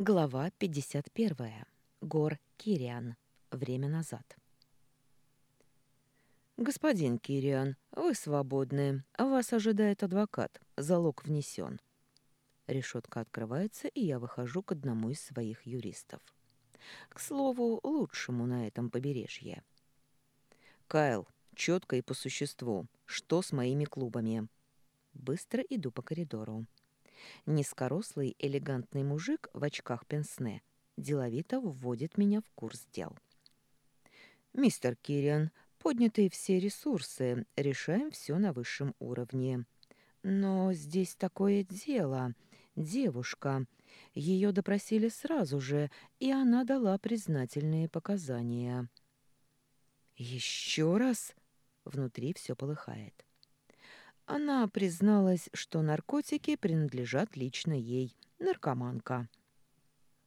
Глава 51. Гор Кириан. Время назад. «Господин Кириан, вы свободны. Вас ожидает адвокат. Залог внесен». Решетка открывается, и я выхожу к одному из своих юристов. К слову, лучшему на этом побережье. «Кайл, четко и по существу. Что с моими клубами?» Быстро иду по коридору. Низкорослый элегантный мужик в очках пенсне деловито вводит меня в курс дел. «Мистер Кириан, поднятые все ресурсы, решаем все на высшем уровне. Но здесь такое дело. Девушка. Ее допросили сразу же, и она дала признательные показания». «Еще раз?» Внутри все полыхает. Она призналась, что наркотики принадлежат лично ей, наркоманка.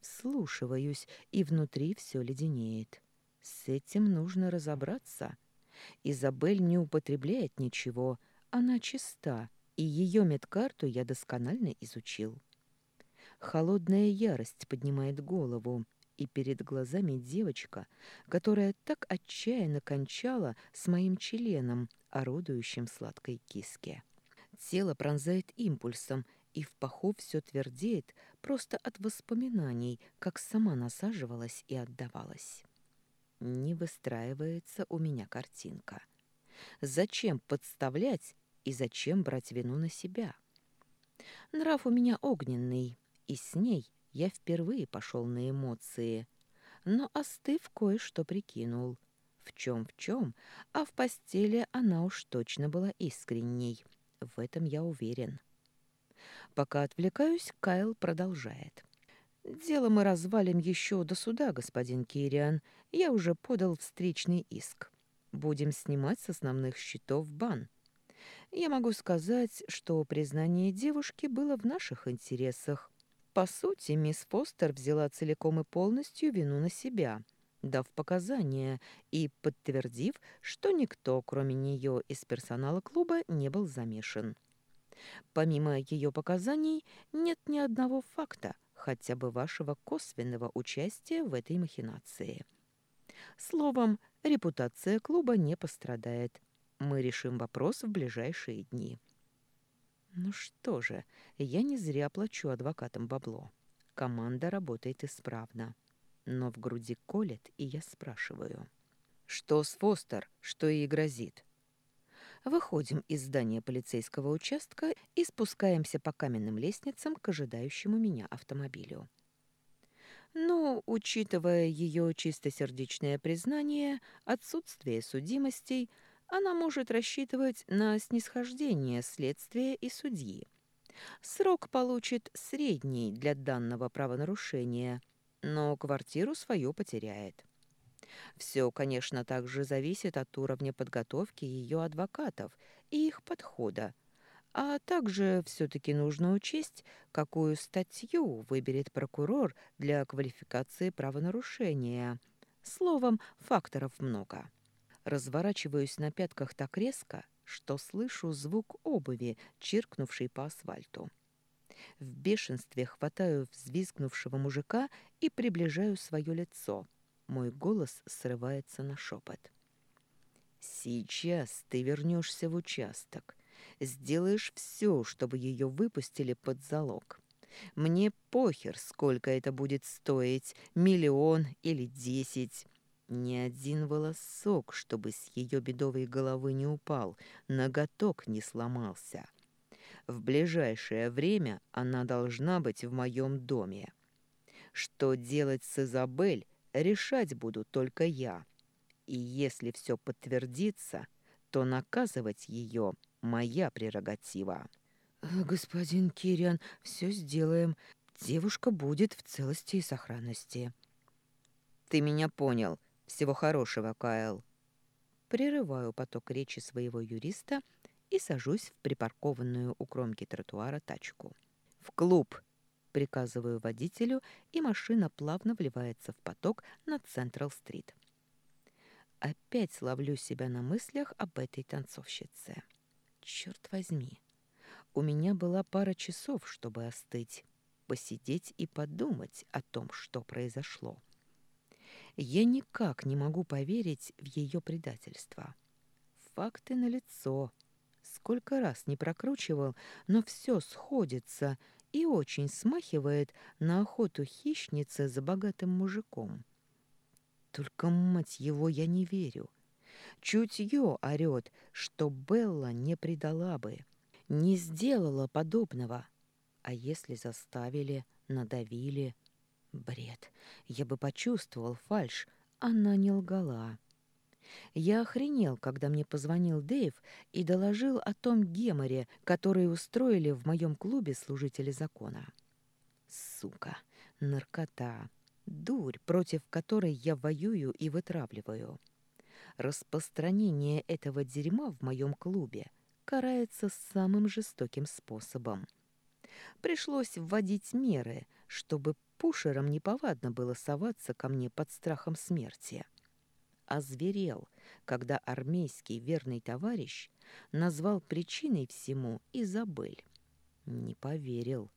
Слушиваюсь, и внутри все леденеет. С этим нужно разобраться. Изабель не употребляет ничего, она чиста, и ее медкарту я досконально изучил. Холодная ярость поднимает голову, и перед глазами девочка, которая так отчаянно кончала с моим членом, орудующим сладкой киске. Тело пронзает импульсом, и в паху все твердеет просто от воспоминаний, как сама насаживалась и отдавалась. Не выстраивается у меня картинка. Зачем подставлять и зачем брать вину на себя? Нрав у меня огненный, и с ней я впервые пошел на эмоции, но остыв кое-что прикинул. В чем в чем, а в постели она уж точно была искренней. В этом я уверен. Пока отвлекаюсь, Кайл продолжает. «Дело мы развалим еще до суда, господин Кириан. Я уже подал встречный иск. Будем снимать с основных счетов бан. Я могу сказать, что признание девушки было в наших интересах. По сути, мисс Фостер взяла целиком и полностью вину на себя, дав показания и подтвердив, что никто, кроме нее из персонала клуба, не был замешан. Помимо ее показаний, нет ни одного факта, хотя бы вашего косвенного участия в этой махинации. Словом, репутация клуба не пострадает. Мы решим вопрос в ближайшие дни. Ну что же, я не зря плачу адвокатам бабло. Команда работает исправно. Но в груди колет, и я спрашиваю. Что с Фостер, что ей грозит? Выходим из здания полицейского участка и спускаемся по каменным лестницам к ожидающему меня автомобилю. Но, учитывая ее чистосердечное признание, отсутствие судимостей – она может рассчитывать на снисхождение следствия и судьи. Срок получит средний для данного правонарушения, но квартиру свою потеряет. Все, конечно, также зависит от уровня подготовки ее адвокатов и их подхода, а также все-таки нужно учесть, какую статью выберет прокурор для квалификации правонарушения. Словом, факторов много. Разворачиваюсь на пятках так резко, что слышу звук обуви, чиркнувшей по асфальту. В бешенстве хватаю взвизгнувшего мужика и приближаю свое лицо. Мой голос срывается на шепот. «Сейчас ты вернешься в участок. Сделаешь все, чтобы ее выпустили под залог. Мне похер, сколько это будет стоить, миллион или десять. Ни один волосок, чтобы с ее бедовой головы не упал, ноготок не сломался. В ближайшее время она должна быть в моем доме. Что делать с Изабель, решать буду только я. И если все подтвердится, то наказывать ее моя прерогатива. «Господин Кириан, все сделаем. Девушка будет в целости и сохранности». «Ты меня понял. Всего хорошего, Кайл. Прерываю поток речи своего юриста и сажусь в припаркованную у кромки тротуара тачку. В клуб приказываю водителю, и машина плавно вливается в поток на Централ-стрит. Опять ловлю себя на мыслях об этой танцовщице. Черт возьми, у меня была пара часов, чтобы остыть. посидеть и подумать о том, что произошло. Я никак не могу поверить в ее предательство. Факты налицо. Сколько раз не прокручивал, но все сходится и очень смахивает на охоту хищницы за богатым мужиком. Только, мать его, я не верю. Чутье орёт, что Белла не предала бы, не сделала подобного. А если заставили, надавили? Бред. Я бы почувствовал фальшь. Она не лгала. Я охренел, когда мне позвонил Дэйв и доложил о том геморе, который устроили в моем клубе служители закона. Сука, наркота, дурь, против которой я воюю и вытравливаю. Распространение этого дерьма в моем клубе карается самым жестоким способом. Пришлось вводить меры, чтобы пушерам неповадно было соваться ко мне под страхом смерти. Озверел, когда армейский верный товарищ назвал причиной всему Изабель. Не поверил.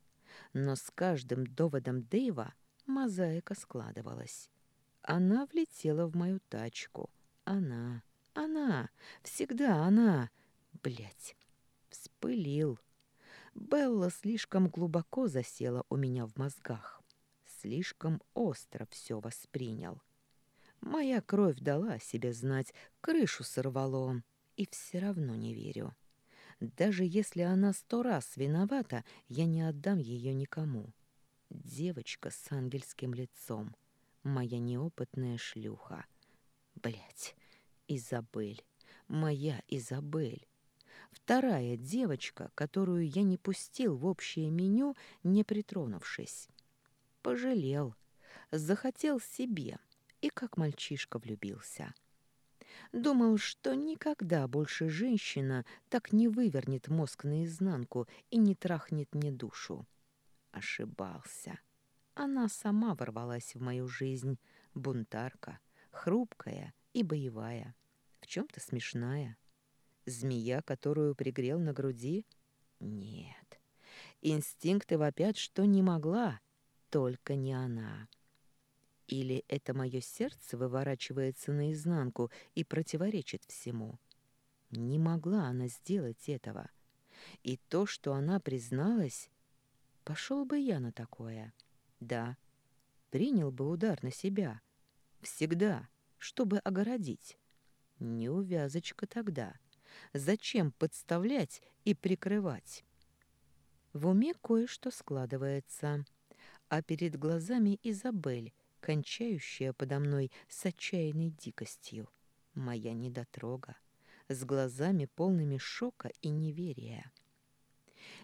Но с каждым доводом Дэйва мозаика складывалась. Она влетела в мою тачку — она, она, всегда она. Блять, вспылил. Белла слишком глубоко засела у меня в мозгах. Слишком остро все воспринял. Моя кровь дала себе знать, крышу сорвало, и все равно не верю. Даже если она сто раз виновата, я не отдам ее никому. Девочка с ангельским лицом, моя неопытная шлюха. Блять, Изабель, моя Изабель. Вторая девочка, которую я не пустил в общее меню, не притронувшись. Пожалел, захотел себе и как мальчишка влюбился. Думал, что никогда больше женщина так не вывернет мозг наизнанку и не трахнет мне душу. Ошибался. Она сама ворвалась в мою жизнь, бунтарка, хрупкая и боевая чем-то смешная. Змея, которую пригрел на груди? Нет. Инстинкты вопят, что не могла, только не она. Или это мое сердце выворачивается наизнанку и противоречит всему? Не могла она сделать этого. И то, что она призналась, пошел бы я на такое. Да, принял бы удар на себя. Всегда, чтобы огородить. Неувязочка тогда. Зачем подставлять и прикрывать? В уме кое-что складывается, а перед глазами Изабель, кончающая подо мной с отчаянной дикостью. Моя недотрога, с глазами полными шока и неверия.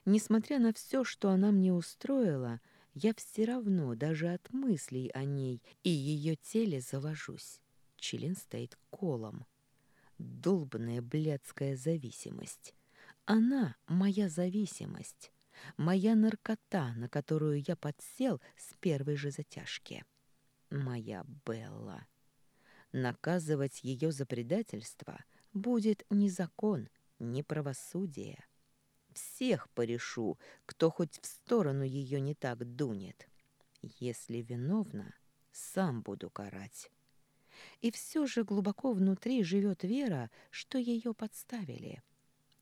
Несмотря на все, что она мне устроила, я все равно даже от мыслей о ней и ее теле завожусь. Член стоит колом долбанная блядская зависимость. Она моя зависимость, моя наркота, на которую я подсел с первой же затяжки. Моя Белла. Наказывать ее за предательство будет не закон, не правосудие. Всех порешу, кто хоть в сторону ее не так дунет. Если виновна, сам буду карать. И все же глубоко внутри живет вера, что ее подставили.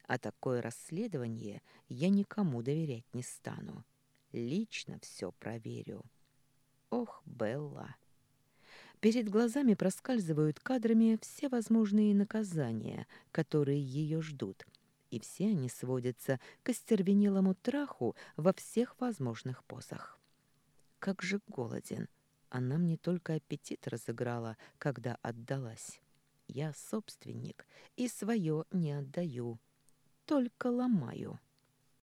А такое расследование я никому доверять не стану. Лично все проверю. Ох, Белла! Перед глазами проскальзывают кадрами все возможные наказания, которые ее ждут, и все они сводятся к остервенелому траху во всех возможных позах. Как же голоден! Она мне только аппетит разыграла, когда отдалась. Я собственник и свое не отдаю, только ломаю.